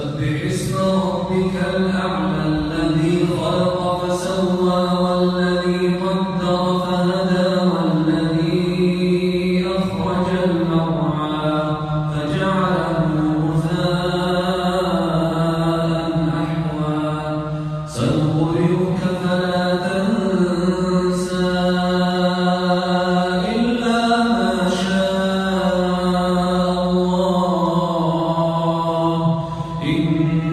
سبح اسم ربك الأعلى.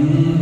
Mm-hmm.